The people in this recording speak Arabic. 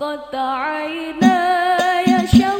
قد عيناي شوقا